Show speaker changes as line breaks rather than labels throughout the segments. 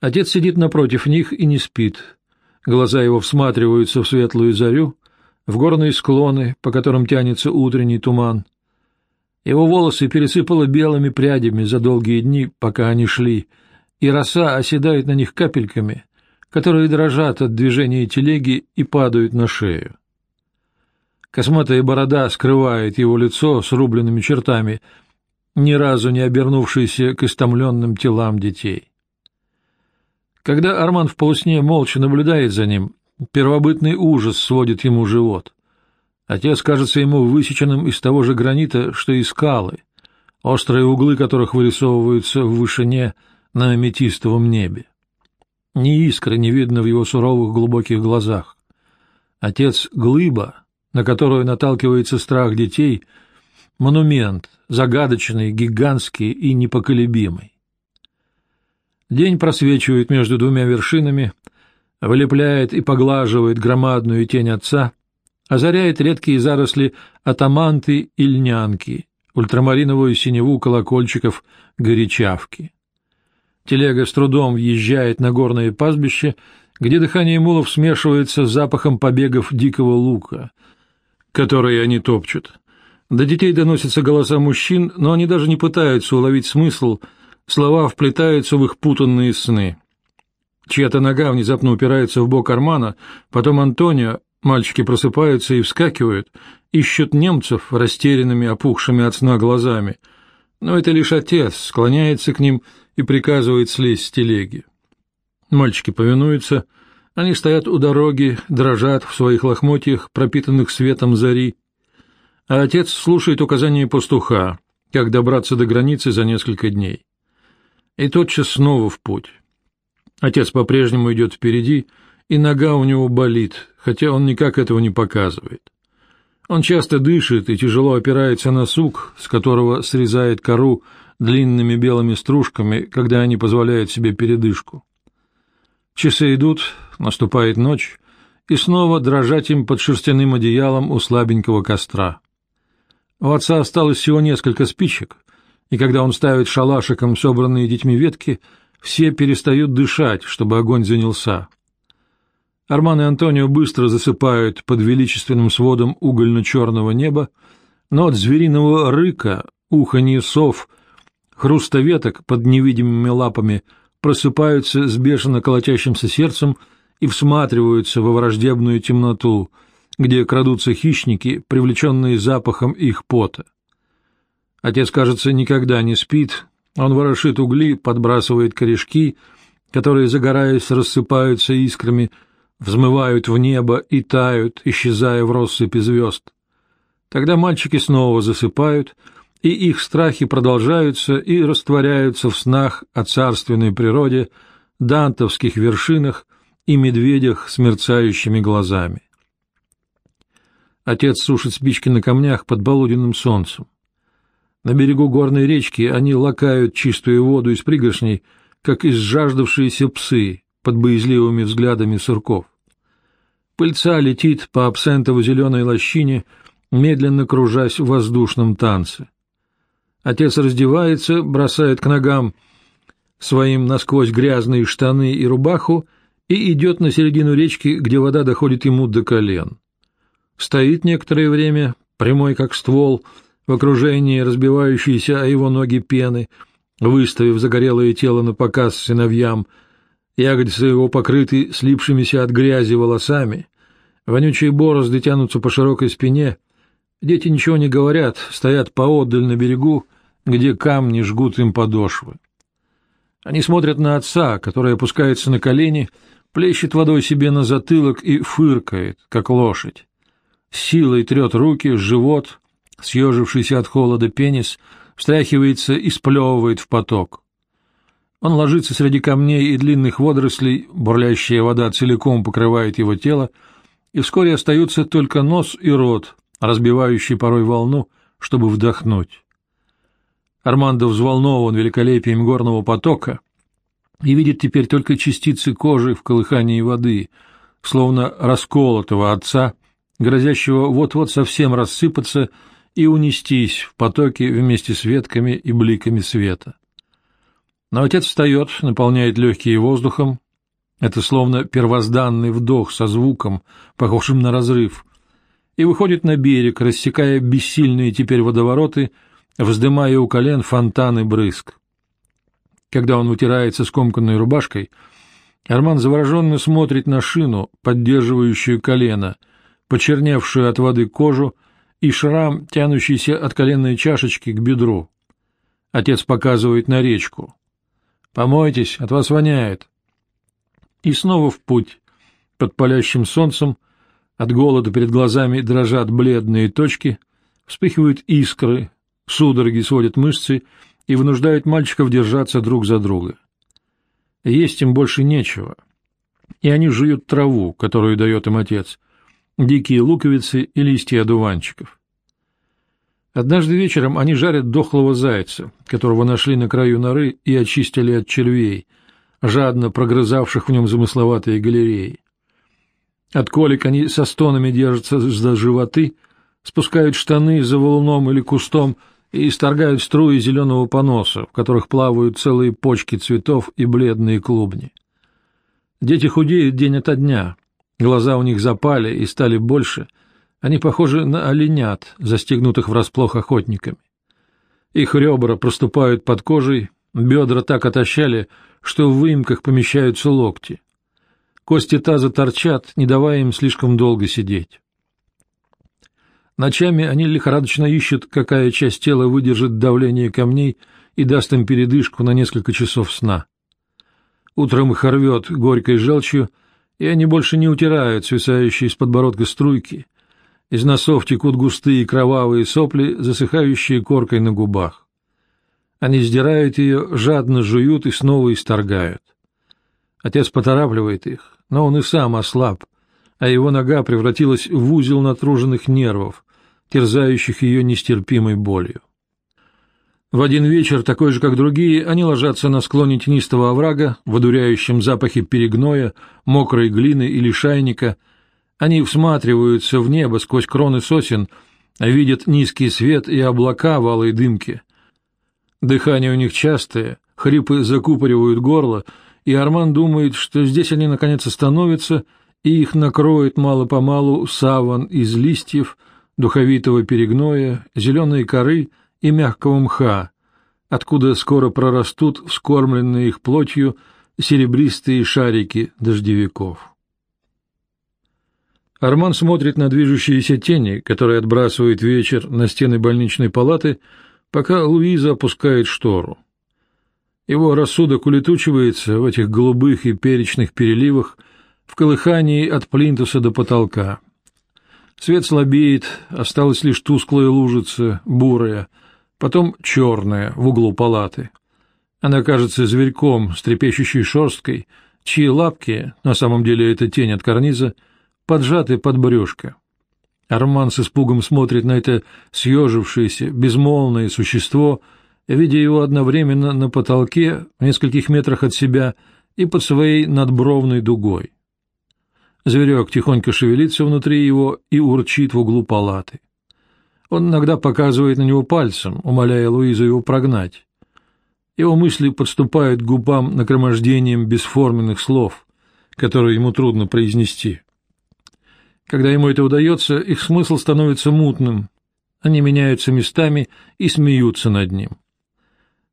Отец сидит напротив них и не спит. Глаза его всматриваются в светлую зарю, в горные склоны, по которым тянется утренний туман. Его волосы пересыпало белыми прядями за долгие дни, пока они шли, и роса оседает на них капельками, которые дрожат от движения телеги и падают на шею. Косматая борода скрывает его лицо с рубленными чертами, ни разу не обернувшееся к истомленным телам детей. Когда Арман в полусне молча наблюдает за ним, первобытный ужас сводит ему живот. Отец кажется ему высеченным из того же гранита, что и скалы, острые углы которых вырисовываются в вышине на аметистовом небе. Ни искры не видно в его суровых глубоких глазах. Отец — глыба, на которую наталкивается страх детей, монумент, загадочный, гигантский и непоколебимый. День просвечивает между двумя вершинами, вылепляет и поглаживает громадную тень отца, озаряет редкие заросли атаманты и льнянки, ультрамариновую синеву колокольчиков горячавки. Телега с трудом въезжает на горное пастбище, где дыхание мулов смешивается с запахом побегов дикого лука, которые они топчут. До детей доносятся голоса мужчин, но они даже не пытаются уловить смысл, слова вплетаются в их путанные сны. Чья-то нога внезапно упирается в бок Армана, потом Антонио, мальчики просыпаются и вскакивают, ищут немцев растерянными, опухшими от сна глазами. Но это лишь отец склоняется к ним и приказывает слезть с телеги. Мальчики повинуются, они стоят у дороги, дрожат в своих лохмотьях, пропитанных светом зари, а отец слушает указания пастуха, как добраться до границы за несколько дней. И тотчас снова в путь. Отец по-прежнему идет впереди, и нога у него болит, хотя он никак этого не показывает. Он часто дышит и тяжело опирается на сук, с которого срезает кору длинными белыми стружками, когда они позволяют себе передышку. Часы идут, наступает ночь, и снова дрожать им под шерстяным одеялом у слабенького костра. У отца осталось всего несколько спичек, и когда он ставит шалашиком собранные детьми ветки, все перестают дышать, чтобы огонь занялся. Арман и Антонио быстро засыпают под величественным сводом угольно-черного неба, но от звериного рыка, уханья сов, хруста веток под невидимыми лапами просыпаются с бешено колотящимся сердцем и всматриваются во враждебную темноту, где крадутся хищники, привлеченные запахом их пота. Отец, кажется, никогда не спит, он ворошит угли, подбрасывает корешки, которые, загораясь, рассыпаются искрами, взмывают в небо и тают, исчезая в россыпи звезд. Тогда мальчики снова засыпают, и их страхи продолжаются и растворяются в снах о царственной природе, дантовских вершинах и медведях с мерцающими глазами. Отец сушит спички на камнях под полуденным солнцем. На берегу горной речки они лакают чистую воду из пригоршней, как изжаждавшиеся псы, под боязливыми взглядами сурков. Пыльца летит по абсентово-зеленой лощине, медленно кружась в воздушном танце. Отец раздевается, бросает к ногам своим насквозь грязные штаны и рубаху и идет на середину речки, где вода доходит ему до колен. Стоит некоторое время, прямой как ствол, в окружении разбивающейся о его ноги пены, выставив загорелое тело на показ сыновьям — Ягодицы его покрыты слипшимися от грязи волосами, вонючие борозды тянутся по широкой спине. Дети ничего не говорят, стоят поодаль на берегу, где камни жгут им подошвы. Они смотрят на отца, который опускается на колени, плещет водой себе на затылок и фыркает, как лошадь. силой трет руки, живот, съежившийся от холода пенис, встряхивается и сплевывает в поток. Он ложится среди камней и длинных водорослей, бурлящая вода целиком покрывает его тело, и вскоре остаются только нос и рот, разбивающий порой волну, чтобы вдохнуть. Армандо взволнован великолепием горного потока и видит теперь только частицы кожи в колыхании воды, словно расколотого отца, грозящего вот-вот совсем рассыпаться и унестись в потоке вместе с ветками и бликами света. Но отец встает, наполняет легкие воздухом. Это словно первозданный вдох со звуком, похожим на разрыв, и выходит на берег, рассекая бессильные теперь водовороты, вздымая у колен фонтаны брызг. Когда он вытирается скомканной рубашкой, Арман завороженно смотрит на шину, поддерживающую колено, почерневшую от воды кожу и шрам, тянущийся от коленной чашечки к бедру. Отец показывает на речку. «Помойтесь, от вас воняет». И снова в путь. Под палящим солнцем от голода перед глазами дрожат бледные точки, вспыхивают искры, судороги сводят мышцы и вынуждают мальчиков держаться друг за друга. Есть им больше нечего, и они жуют траву, которую дает им отец, дикие луковицы и листья одуванчиков. Однажды вечером они жарят дохлого зайца, которого нашли на краю норы и очистили от червей, жадно прогрызавших в нем замысловатые галереи. От колик они со стонами держатся за животы, спускают штаны за волном или кустом и исторгают струи зеленого поноса, в которых плавают целые почки цветов и бледные клубни. Дети худеют день ото дня, глаза у них запали и стали больше, они похожи на оленят, застегнутых врасплох охотниками. Их ребра проступают под кожей, бедра так отощали, что в выемках помещаются локти. Кости таза торчат, не давая им слишком долго сидеть. Ночами они лихорадочно ищут, какая часть тела выдержит давление камней и даст им передышку на несколько часов сна. Утром их рвет горькой желчью, и они больше не утирают свисающие из подбородка струйки. Из носов текут густые кровавые сопли, засыхающие коркой на губах. Они сдирают ее, жадно жуют и снова исторгают. Отец поторапливает их но он и сам ослаб, а его нога превратилась в узел натруженных нервов, терзающих ее нестерпимой болью. В один вечер, такой же, как другие, они ложатся на склоне тенистого оврага, в одуряющем запахе перегноя, мокрой глины или шайника. Они всматриваются в небо сквозь кроны сосен, видят низкий свет и облака в алой дымке. Дыхание у них частое, хрипы закупоривают горло — и Арман думает, что здесь они наконец остановятся, и их накроет мало-помалу саван из листьев, духовитого перегноя, зеленой коры и мягкого мха, откуда скоро прорастут вскормленные их плотью серебристые шарики дождевиков. Арман смотрит на движущиеся тени, которые отбрасывает вечер на стены больничной палаты, пока Луиза опускает штору. Его рассудок улетучивается в этих голубых и перечных переливах, в колыхании от плинтуса до потолка. Свет слабеет, осталась лишь тусклая лужица, бурая, потом черная в углу палаты. Она кажется зверьком с трепещущей шерсткой, чьи лапки, на самом деле это тень от карниза, поджаты под брюшко. Арман с испугом смотрит на это съежившееся, безмолвное существо — видя его одновременно на потолке в нескольких метрах от себя и под своей надбровной дугой. Зверек тихонько шевелится внутри его и урчит в углу палаты. Он иногда показывает на него пальцем, умоляя Луизу его прогнать. Его мысли подступают к губам нагромождением бесформенных слов, которые ему трудно произнести. Когда ему это удается, их смысл становится мутным, они меняются местами и смеются над ним.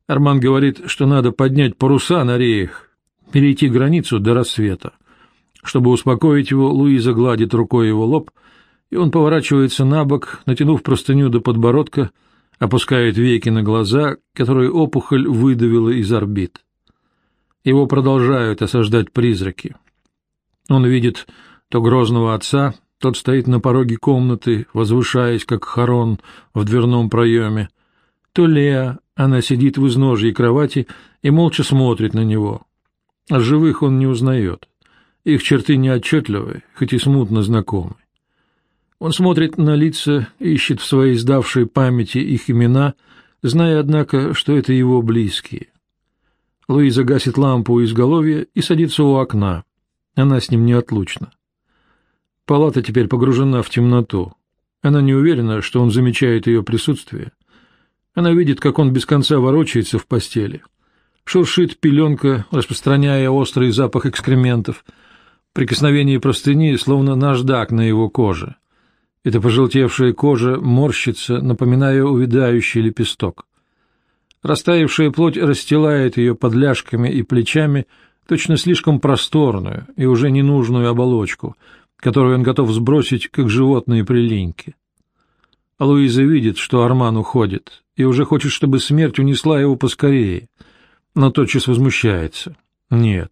Арман говорит, что надо поднять паруса на реях, перейти границу до рассвета. Чтобы успокоить его, Луиза гладит рукой его лоб, и он поворачивается на бок, натянув простыню до подбородка, опускает веки на глаза, которые опухоль выдавила из орбит. Его продолжают осаждать призраки. Он видит то грозного отца, тот стоит на пороге комнаты, возвышаясь, как хорон в дверном проеме, то Леа, она сидит в изножье кровати и молча смотрит на него. А живых он не узнает. Их черты неотчетливы, хоть и смутно знакомы. Он смотрит на лица, ищет в своей сдавшей памяти их имена, зная, однако, что это его близкие. Луиза гасит лампу у изголовья и садится у окна. Она с ним неотлучна. Палата теперь погружена в темноту. Она не уверена, что он замечает ее присутствие. Она видит, как он без конца ворочается в постели. Шуршит пеленка, распространяя острый запах экскрементов. Прикосновение простыни, словно наждак на его коже. Эта пожелтевшая кожа морщится, напоминая увядающий лепесток. Растаявшая плоть расстилает ее под ляжками и плечами точно слишком просторную и уже ненужную оболочку, которую он готов сбросить, как животные прилиньки. А Луиза видит, что Арман уходит, и уже хочет, чтобы смерть унесла его поскорее, но тотчас возмущается. Нет,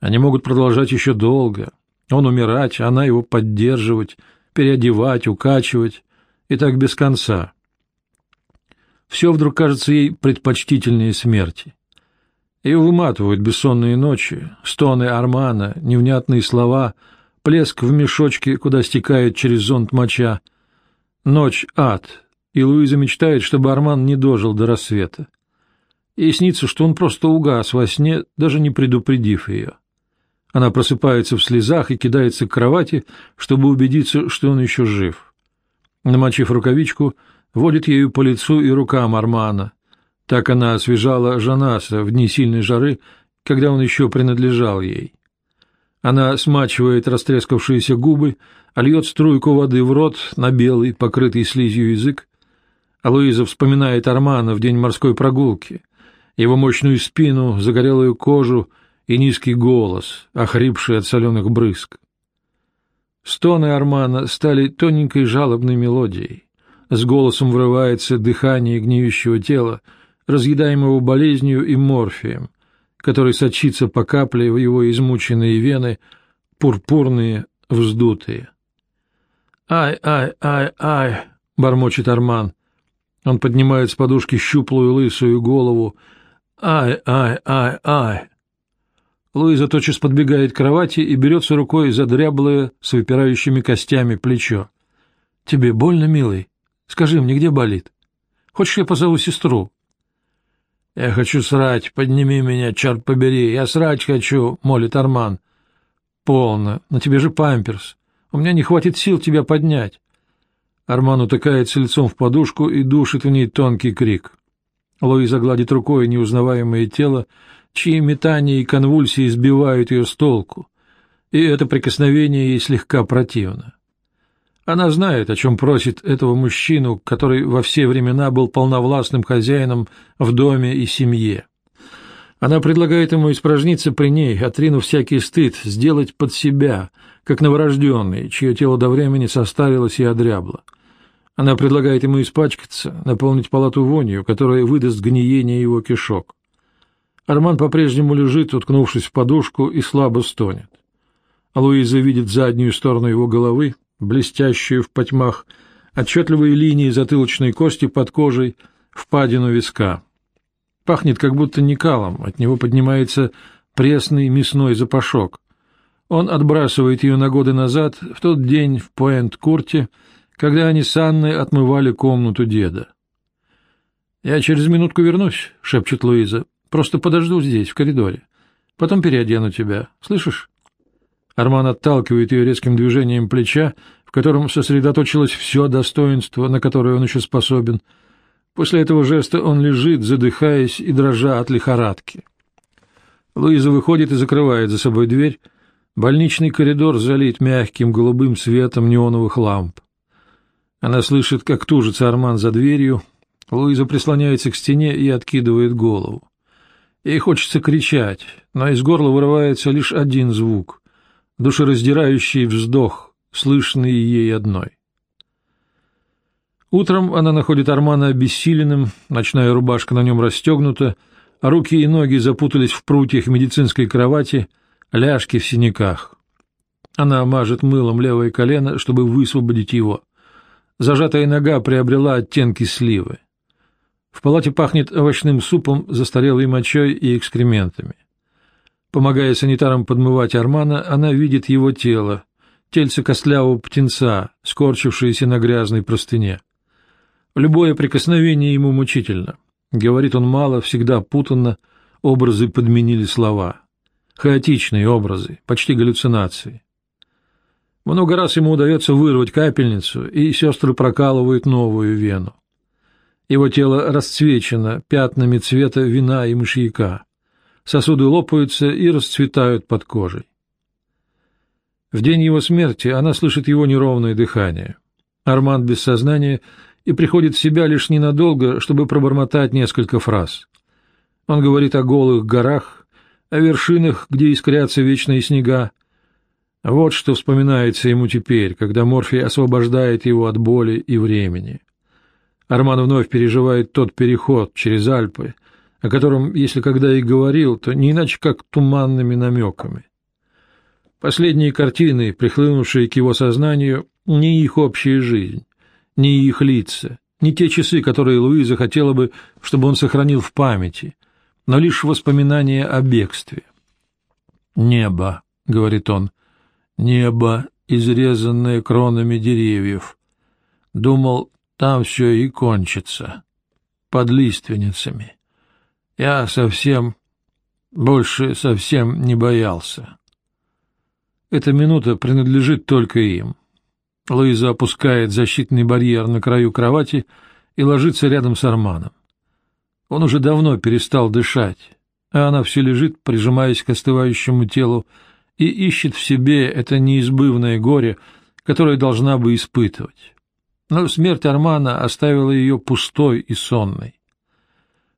они могут продолжать еще долго. Он умирать, она его поддерживать, переодевать, укачивать, и так без конца. Все вдруг кажется ей предпочтительнее смерти. Ее выматывают бессонные ночи, стоны Армана, невнятные слова, плеск в мешочке, куда стекает через зонт моча. Ночь — ад, и Луиза мечтает, чтобы Арман не дожил до рассвета. Ей снится, что он просто угас во сне, даже не предупредив ее. Она просыпается в слезах и кидается к кровати, чтобы убедиться, что он еще жив. Намочив рукавичку, водит ею по лицу и рукам Армана. Так она освежала Жанаса в дни сильной жары, когда он еще принадлежал ей. Она смачивает растрескавшиеся губы, а льет струйку воды в рот на белый, покрытый слизью язык. А вспоминает Армана в день морской прогулки, его мощную спину, загорелую кожу и низкий голос, охрипший от соленых брызг. Стоны Армана стали тоненькой жалобной мелодией. С голосом врывается дыхание гниющего тела, разъедаемого болезнью и морфием, который сочится по капле в его измученные вены, пурпурные, вздутые. «Ай, ай, ай, ай!» — бормочет Арман. Он поднимает с подушки щуплую лысую голову. «Ай, ай, ай, ай!» Луиза тотчас подбегает к кровати и берется рукой за дряблое с выпирающими костями плечо. «Тебе больно, милый?» Скажи мне, где болит? Хочешь, я позову сестру? — Я хочу срать, подними меня, черт побери, я срать хочу, — молит Арман. — Полно, на тебе же памперс. У меня не хватит сил тебя поднять. Арман утыкается лицом в подушку и душит в ней тонкий крик. Луиза гладит рукой неузнаваемое тело, чьи метания и конвульсии сбивают ее с толку, и это прикосновение ей слегка противно. Она знает, о чем просит этого мужчину, который во все времена был полновластным хозяином в доме и семье. Она предлагает ему испражниться при ней, отринув всякий стыд, сделать под себя, как новорожденный, чье тело до времени состарилось и одрябло. Она предлагает ему испачкаться, наполнить палату вонью, которая выдаст гниение его кишок. Арман по-прежнему лежит, уткнувшись в подушку, и слабо стонет. А Луиза видит заднюю сторону его головы, блестящую в потьмах, отчетливые линии затылочной кости под кожей, впадину виска. Пахнет как будто не калом, от него поднимается пресный мясной запашок. Он отбрасывает ее на годы назад, в тот день в Пуэнт-Курте, когда они с Анной отмывали комнату деда. «Я через минутку вернусь», — шепчет Луиза. «Просто подожду здесь, в коридоре. Потом переодену тебя. Слышишь?» Арман отталкивает ее резким движением плеча, в котором сосредоточилось все достоинство, на которое он еще способен. После этого жеста он лежит, задыхаясь и дрожа от лихорадки. Луиза выходит и закрывает за собой дверь. Больничный коридор залит мягким голубым светом неоновых ламп. Она слышит, как тужится Арман за дверью. Луиза прислоняется к стене и откидывает голову. Ей хочется кричать, но из горла вырывается лишь один звук душераздирающий вздох, слышный ей одной. Утром она находит Армана обессиленным, ночная рубашка на нем расстегнута, а руки и ноги запутались в прутьях медицинской кровати, ляжки в синяках. Она мажет мылом левое колено, чтобы высвободить его. Зажатая нога приобрела оттенки сливы. В палате пахнет овощным супом, застарелой мочой и экскрементами. Помогая санитарам подмывать Армана, она видит его тело, тельце костлявого птенца, скорчившееся на грязной простыне. Любое прикосновение ему мучительно. Говорит он мало, всегда путанно, образы подменили слова. Хаотичные образы, почти галлюцинации. Много раз ему удается вырвать капельницу, и сестры прокалывают новую вену. Его тело расцвечено пятнами цвета вина и мышьяка. сосуды лопаются и расцветают под кожей. В день его смерти она слышит его неровное дыхание. Арман без сознания и приходит в себя лишь ненадолго, чтобы пробормотать несколько фраз. Он говорит о голых горах, о вершинах, где искрятся вечные снега. Вот что вспоминается ему теперь, когда Морфий освобождает его от боли и времени. Арман вновь переживает тот переход через Альпы, о котором, если когда и говорил, то не иначе как туманными намеками. Последние картины, прихлынувшие к его сознанию, не их общая жизнь, не их лица, не те часы, которые Луиза хотела бы, чтобы он сохранил в памяти, но лишь воспоминания о бегстве. «Небо», — говорит он, — «небо, изрезанное кронами деревьев. Думал, там все и кончится, под лиственницами. Я совсем, больше совсем не боялся». Эта минута принадлежит только им. Луиза опускает защитный барьер на краю кровати и ложится рядом с Арманом. Он уже давно перестал дышать, а она все лежит, прижимаясь к остывающему телу, и ищет в себе это неизбывное горе, которое должна бы испытывать. Но смерть Армана оставила ее пустой и сонной.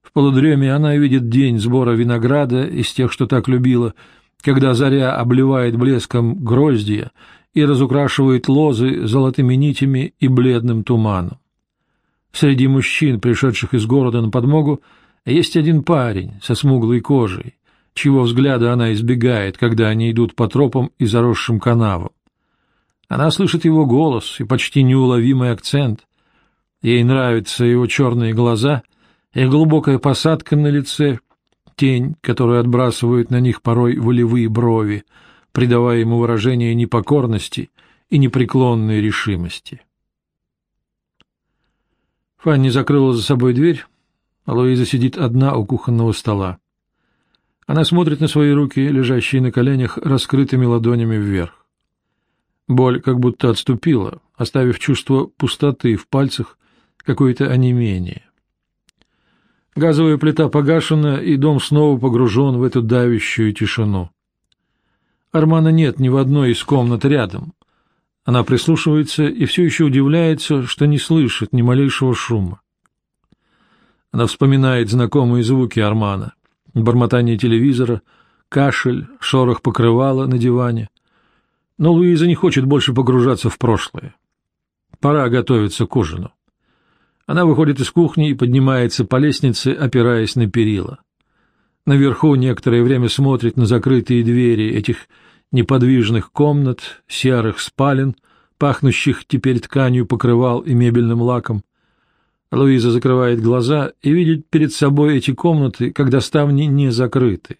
В полудреме она видит день сбора винограда из тех, что так любила, когда заря обливает блеском гроздья и разукрашивает лозы золотыми нитями и бледным туманом. Среди мужчин, пришедших из города на подмогу, есть один парень со смуглой кожей, чьего взгляда она избегает, когда они идут по тропам и заросшим канавам. Она слышит его голос и почти неуловимый акцент. Ей нравятся его черные глаза и глубокая посадка на лице, тень, которую отбрасывают на них порой волевые брови, придавая ему выражение непокорности и непреклонной решимости. Фанни закрыла за собой дверь, а Луиза сидит одна у кухонного стола. Она смотрит на свои руки, лежащие на коленях, раскрытыми ладонями вверх. Боль как будто отступила, оставив чувство пустоты в пальцах, какое-то онемение. Газовая плита погашена, и дом снова погружен в эту давящую тишину. Армана нет ни в одной из комнат рядом, она прислушивается и все еще удивляется, что не слышит ни малейшего шума. Она вспоминает знакомые звуки Армана. Бормотание телевизора, кашель, шорох покрывала на диване. Но Луиза не хочет больше погружаться в прошлое. Пора готовиться к ужину. Она выходит из кухни и поднимается по лестнице, опираясь на перила. Наверху некоторое время смотрит на закрытые двери этих неподвижных комнат, серых спален, пахнущих теперь тканью покрывал и мебельным лаком. Луиза закрывает глаза и видит перед собой эти комнаты, когда ставни не закрыты.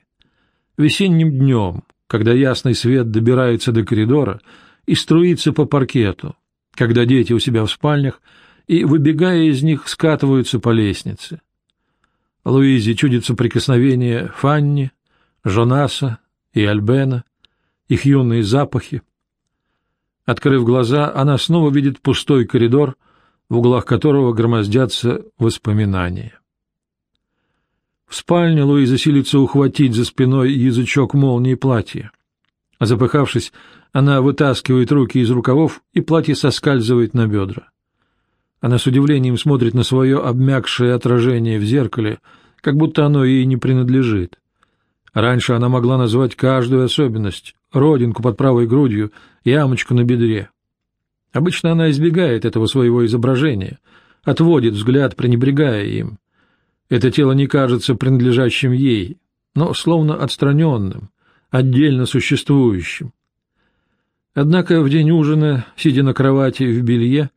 Весенним днем, когда ясный свет добирается до коридора и струится по паркету, когда дети у себя в спальнях и, выбегая из них, скатываются по лестнице. Луизе чудится прикосновение Фанни, Жонаса и Альбена, их юные запахи. Открыв глаза, она снова видит пустой коридор, в углах которого громоздятся воспоминания. В спальне Луиза силится ухватить за спиной язычок молнии платья. Запыхавшись, она вытаскивает руки из рукавов, и платье соскальзывает на бедра. Она с удивлением смотрит на свое обмякшее отражение в зеркале, как будто оно ей не принадлежит. Раньше она могла назвать каждую особенность, родинку под правой грудью, ямочку на бедре. Обычно она избегает этого своего изображения, отводит взгляд, пренебрегая им. Это тело не кажется принадлежащим ей, но словно отстраненным, отдельно существующим. Однако в день ужина, сидя на кровати в белье,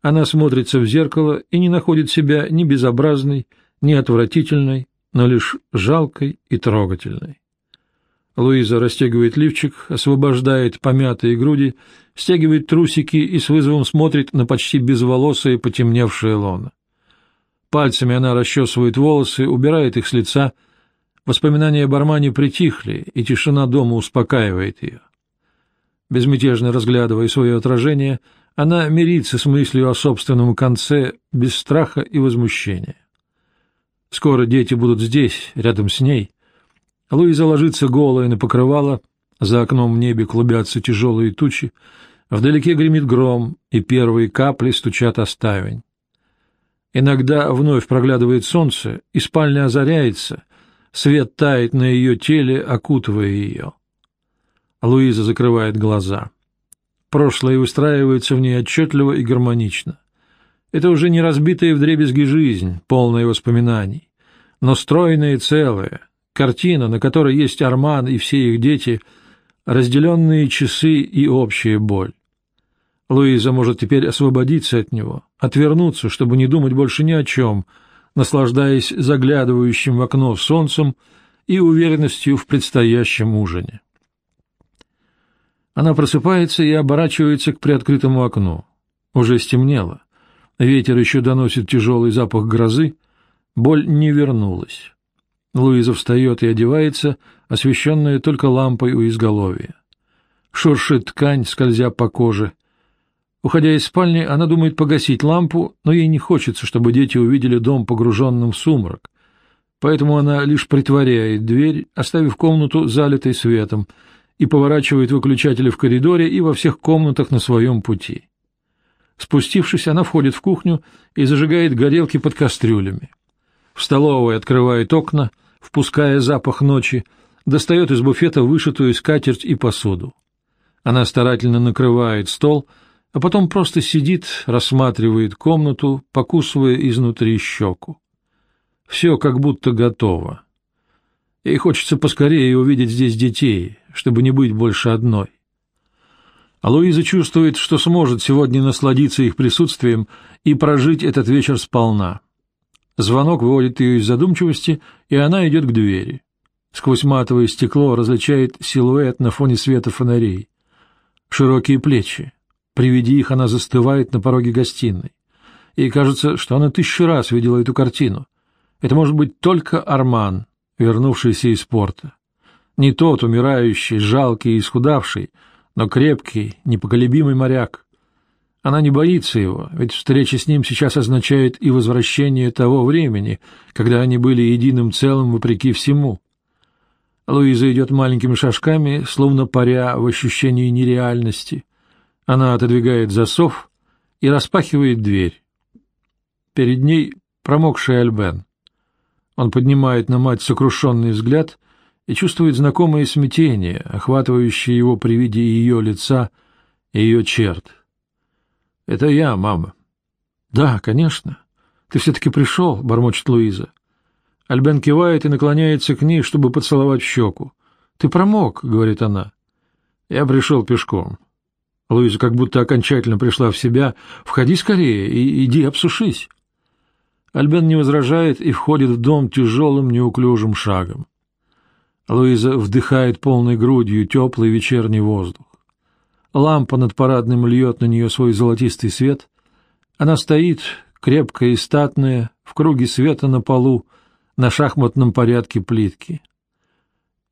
она смотрится в зеркало и не находит себя ни безобразной, ни отвратительной, но лишь жалкой и трогательной. Луиза расстегивает лифчик, освобождает помятые груди, стягивает трусики и с вызовом смотрит на почти безволосое потемневшее лоно. Пальцами она расчесывает волосы, убирает их с лица. Воспоминания об Армане притихли, и тишина дома успокаивает ее. Безмятежно разглядывая свое отражение, она мирится с мыслью о собственном конце без страха и возмущения. Скоро дети будут здесь, рядом с ней — Луиза ложится голая на покрывало, за окном в небе клубятся тяжелые тучи, вдалеке гремит гром, и первые капли стучат о ставень. Иногда вновь проглядывает солнце, и спальня озаряется, свет тает на ее теле, окутывая ее. Луиза закрывает глаза. Прошлое устраивается в ней отчетливо и гармонично. Это уже не разбитая вдребезги жизнь, полная воспоминаний, но стройная и целая, картина, на которой есть Арман и все их дети, разделенные часы и общая боль. Луиза может теперь освободиться от него, отвернуться, чтобы не думать больше ни о чем, наслаждаясь заглядывающим в окно солнцем и уверенностью в предстоящем ужине. Она просыпается и оборачивается к приоткрытому окну. Уже стемнело. Ветер еще доносит тяжелый запах грозы. Боль не вернулась. Луиза встает и одевается, освещенная только лампой у изголовья. Шуршит ткань, скользя по коже. Уходя из спальни, она думает погасить лампу, но ей не хочется, чтобы дети увидели дом погруженным в сумрак. Поэтому она лишь притворяет дверь, оставив комнату залитой светом, и поворачивает выключатели в коридоре и во всех комнатах на своем пути. Спустившись, она входит в кухню и зажигает горелки под кастрюлями. В столовой открывает окна, впуская запах ночи, достает из буфета вышитую скатерть и посуду. Она старательно накрывает стол, а потом просто сидит, рассматривает комнату, покусывая изнутри щеку. Все как будто готово. Ей хочется поскорее увидеть здесь детей, чтобы не быть больше одной. А Луиза чувствует, что сможет сегодня насладиться их присутствием и прожить этот вечер сполна. Звонок выводит ее из задумчивости, и она идет к двери. Сквозь матовое стекло различает силуэт на фоне света фонарей. Широкие плечи. При виде их она застывает на пороге гостиной. Ей кажется, что она тысячу раз видела эту картину. Это может быть только Арман, вернувшийся из порта. Не тот умирающий, жалкий и исхудавший, но крепкий, непоколебимый моряк. Она не боится его, ведь встреча с ним сейчас означает и возвращение того времени, когда они были единым целым вопреки всему. Луиза идет маленькими шажками, словно паря в ощущении нереальности. Она отодвигает засов и распахивает дверь. Перед ней промокший Альбен. Он поднимает на мать сокрушенный взгляд и чувствует знакомое смятение, охватывающее его при виде ее лица и ее черт. — Это я, мама. — Да, конечно. Ты все-таки пришел, — бормочет Луиза. Альбен кивает и наклоняется к ней, чтобы поцеловать щеку. — Ты промок, — говорит она. — Я пришел пешком. Луиза как будто окончательно пришла в себя. — Входи скорее и иди обсушись. Альбен не возражает и входит в дом тяжелым неуклюжим шагом. Луиза вдыхает полной грудью теплый вечерний воздух. Лампа над парадным льет на нее свой золотистый свет. Она стоит, крепкая и статная, в круге света на полу, на шахматном порядке плитки.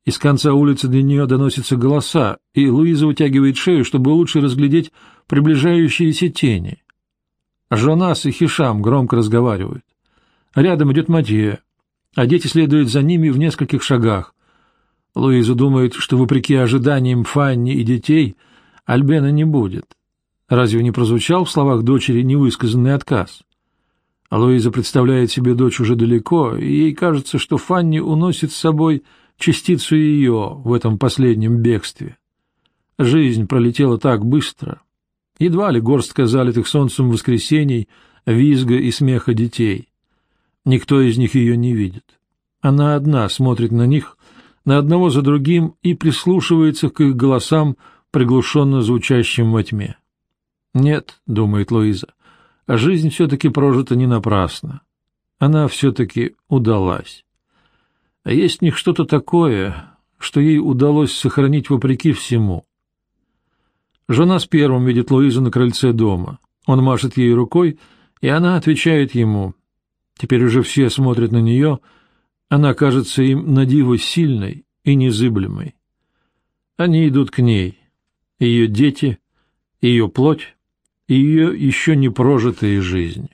Из конца улицы до нее доносятся голоса, и Луиза вытягивает шею, чтобы лучше разглядеть приближающиеся тени. Жонас и Хишам громко разговаривают. Рядом идет Матье, а дети следуют за ними в нескольких шагах. Луиза думает, что, вопреки ожиданиям Фанни и детей, Альбена не будет. Разве не прозвучал в словах дочери невысказанный отказ? Луиза представляет себе дочь уже далеко, и ей кажется, что Фанни уносит с собой частицу ее в этом последнем бегстве. Жизнь пролетела так быстро. Едва ли горстка залитых солнцем воскресений, визга и смеха детей. Никто из них ее не видит. Она одна смотрит на них, на одного за другим и прислушивается к их голосам, приглушенно звучащим во тьме. «Нет», — думает Луиза, — «а жизнь все-таки прожита не напрасно. Она все-таки удалась. А есть в них что-то такое, что ей удалось сохранить вопреки всему». Жена с первым видит Луизу на крыльце дома. Он машет ей рукой, и она отвечает ему — Теперь уже все смотрят на нее, она кажется им на диво сильной и незыблемой. Они идут к ней, ее дети, ее плоть и ее еще не прожитые жизни.